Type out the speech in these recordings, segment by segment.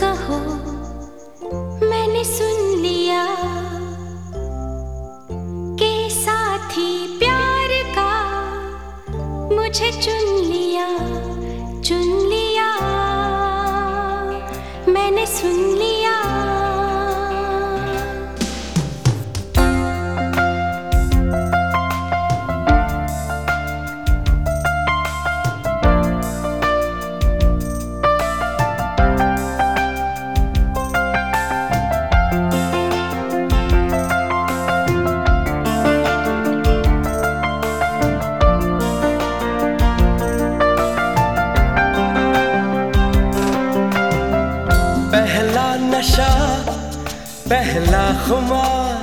कहो, मैंने सुन लिया के साथी प्यार का मुझे चुन लिया चुन लिया। मैंने सुन लिया नशा पहला खुमार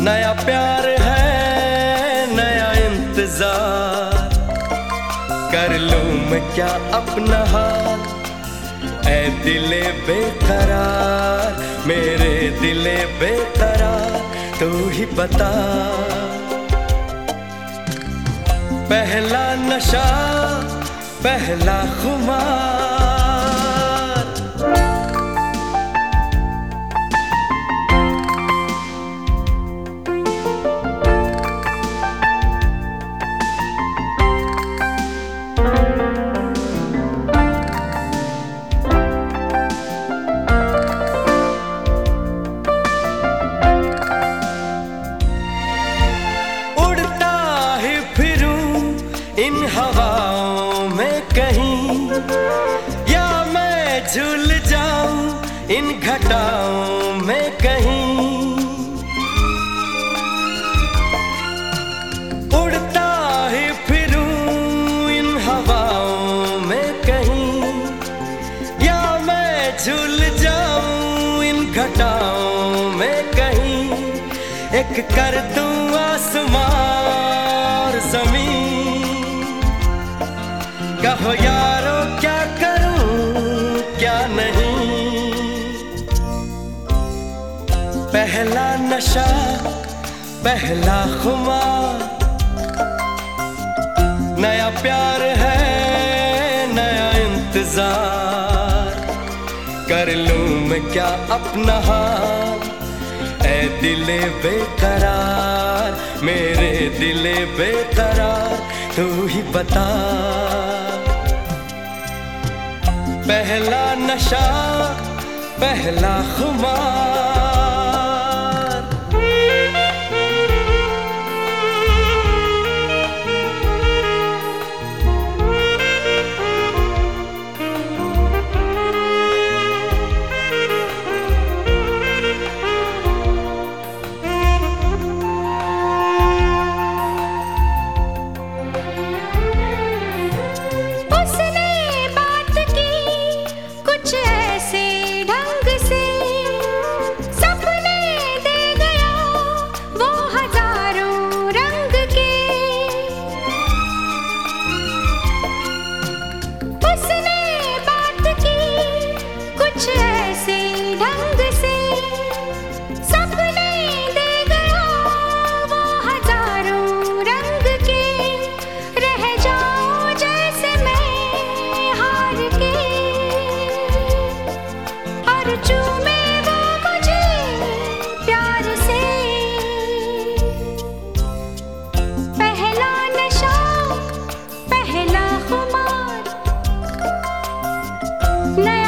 नया प्यार है, नया इंतज़ार। कर लूँ मैं क्या अपना हाल? ऐ दिले बेकरार, मेरे दिले बेकरार, तू ही बता। पहला नशा, पहला खुमार। इन हवाओं में कहीं, या मैं झूल जाऊँ इन घटाओं में कहीं। उड़ता ही फिरूं इन हवाओं में कहीं, या मैं झूल जाऊँ इन घटाओं में कहीं। एक कर दूँ आसमां कहो यारो क्या करूँ, क्या नहीं? पहला नशा, पहला खुमार नया प्यार है, नया इंतज़ार। कर लूँ मैं क्या अपना हाल ऐ दिले बेकरार, मेरे दिले बेकरार, तू ही बता। पहला नशा पहला खुमार। पहला खुमार नया